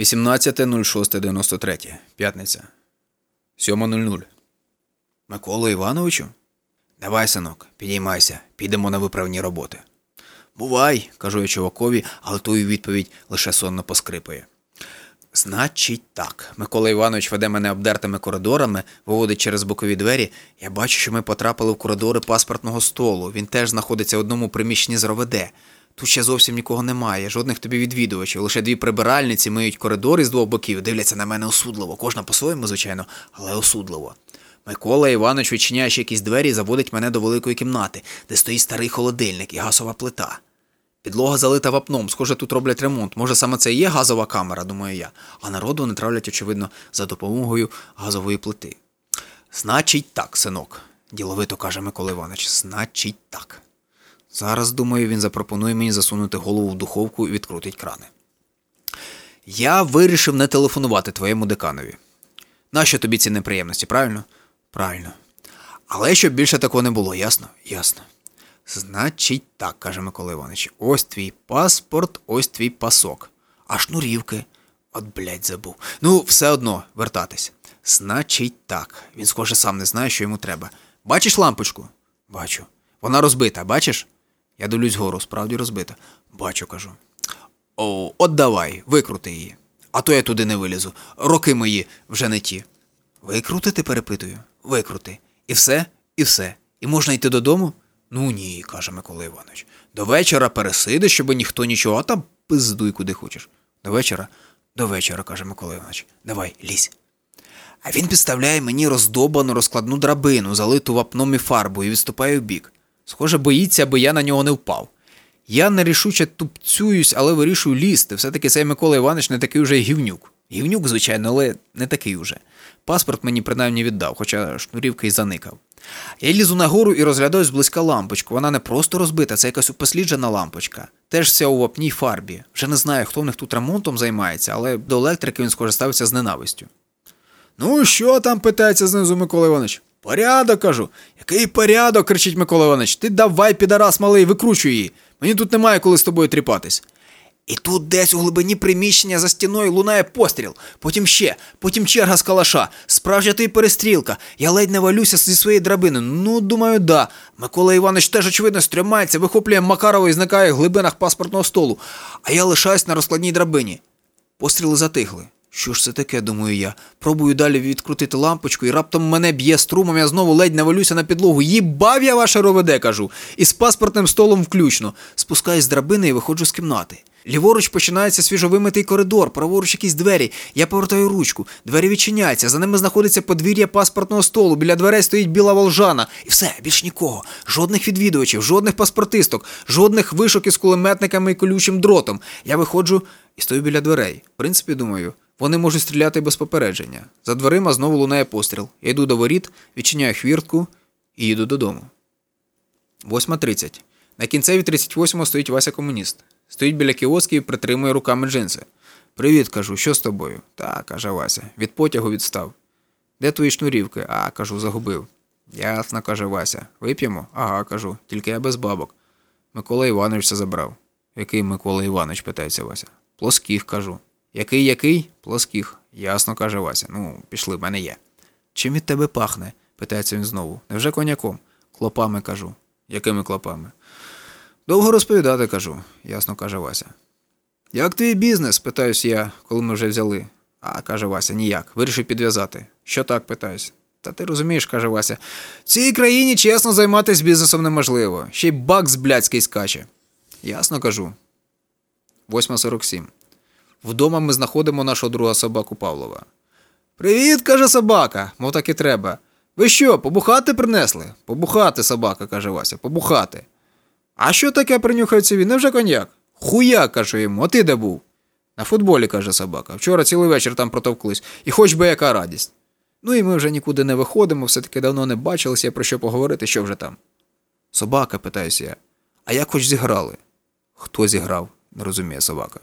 18.06.93. П'ятниця. 7.00. Микола Івановичу? Давай, синок, підіймайся, підемо на виправні роботи. Бувай, кажу я чувакові, але той у відповідь лише сонно поскрипує. Значить так. Микола Іванович веде мене обдертими коридорами, виводить через бокові двері. Я бачу, що ми потрапили в коридори паспортного столу. Він теж знаходиться в одному приміщенні з РОВД. Тут ще зовсім нікого немає, жодних тобі відвідувачів. Лише дві прибиральниці миють коридори з двох боків, дивляться на мене осудливо. Кожна по-своєму, звичайно, але осудливо. Микола Іванович відчиняє ще якісь двері і заводить мене до великої кімнати, де стоїть старий холодильник і газова плита. Підлога залита вапном, схоже, тут роблять ремонт. Може, саме це і є газова камера, думаю я, а народу не травлять, очевидно, за допомогою газової плити. Значить так, синок, діловито каже Микола Іванович, значить так. Зараз, думаю, він запропонує мені засунути голову в духовку і відкрутить крани. Я вирішив не телефонувати твоєму деканові. Нащо тобі ці неприємності, правильно? Правильно. Але щоб більше такого не було, ясно? Ясно. Значить так, каже Микола Іванович. Ось твій паспорт, ось твій пасок. А шнурівки. От, блядь, забув. Ну, все одно, вертатись. Значить так. Він, схоже, сам не знає, що йому треба. Бачиш лампочку? Бачу. Вона розбита, бачиш? Я дивлюсь гору, справді розбита. Бачу, кажу. О, от давай, викрути її. А то я туди не вилізу. Роки мої вже не ті. Викрутити, перепитую. Викрути. І все, і все. І можна йти додому? Ну ні, каже Микола Іванович. До вечора пересиди, щоб ніхто нічого, а там пиздуй куди хочеш. До вечора? До вечора, каже Микола Іванович. Давай, лізь. А він підставляє мені роздобану розкладну драбину, залиту вапном і фарбою, і відступає в бік. Схоже, боїться, аби я на нього не впав. Я нерішуче тупцююсь, але вирішую лізти. Все-таки цей Микола Іванович не такий уже гівнюк. Гівнюк, звичайно, але не такий уже. Паспорт мені принаймні віддав, хоча шнурівки й заникав. Я лізу нагору і розглядаю зблизька лампочку. Вона не просто розбита, це якась упосліджена лампочка. Теж вся у вапній фарбі. Вже не знаю, хто в них тут ремонтом займається, але до електрики він схоже ставиться з ненавистю. Ну, що там? питається знизу Микола Іванович. Порядок, кажу. Який порядок? кричить Микола Іванович. Ти давай, підарас малий, викручуй її. Мені тут немає коли з тобою тріпатись. І тут десь у глибині приміщення за стіною лунає постріл, потім ще, потім черга з калаша, справжня й перестрілка. Я ледь не валюся зі своєї драбини. Ну, думаю, да. Микола Іванович теж, очевидно, стрімається, вихоплює Макарова і зникає в глибинах паспортного столу, а я лишаюсь на розкладній драбині. Постріли затихли. Що ж це таке, думаю я. Пробую далі відкрутити лампочку, і раптом мене б'є струмом, я знову ледь не валюся на підлогу. Їбав я ваше роведе, кажу, і з паспортним столом включно. Спускаюсь з драбини і виходжу з кімнати. Ліворуч починається свіжовимитий коридор, праворуч якісь двері. Я повертаю ручку, двері відчиняються, за ними знаходиться подвір'я паспортного столу, біля дверей стоїть біла волжана. І все, більш нікого. Жодних відвідувачів, жодних паспортисток, жодних вишок із кулеметниками і колючим дротом. Я виходжу і стою біля дверей. В принципі, думаю, вони можуть стріляти без попередження. За дверима знову лунає постріл. Я йду до воріт, відчиняю хвіртку і їду додому. 8.30. На кінцеві 38-го стоїть Вася комуніст. Стоїть біля кіоски і притримує руками джинси. Привіт, кажу, що з тобою? Так, каже Вася. Від потягу відстав. Де твої шнурівки? А, кажу, загубив. Ясно, каже Вася. Вип'ємо? Ага, кажу, тільки я без бабок. Микола Іванович це забрав. Який Микола Іванович? питається Вася. Плоских, кажу. Який, який? Плоских. Ясно, каже Вася. Ну, пішли, в мене є. Чим від тебе пахне? питається він знову. Невже коняком? Клопами кажу. Якими клопами? Довго розповідати кажу, ясно каже Вася. Як твій бізнес? питаюсь я, коли ми вже взяли. А, каже Вася, ніяк. Вирішив підв'язати. Що так, питаюсь. Та ти розумієш, каже Вася. В цій країні чесно займатися бізнесом неможливо. Ще й бакс блядський скаче. Ясно кажу. 8.47. Вдома ми знаходимо нашого друга собаку Павлова. Привіт, каже собака, мов так і треба. Ви що, побухати принесли? Побухати, собака, каже Вася, побухати. А що таке принюхається він? Невже коньяк? Хуя, каже йому, а ти де був? На футболі, каже собака. Вчора цілий вечір там протовклись, і хоч би яка радість. Ну і ми вже нікуди не виходимо, все таки давно не бачилися, про що поговорити, що вже там. Собака, питаюся я. А як хоч зіграли? Хто зіграв? не розуміє собака.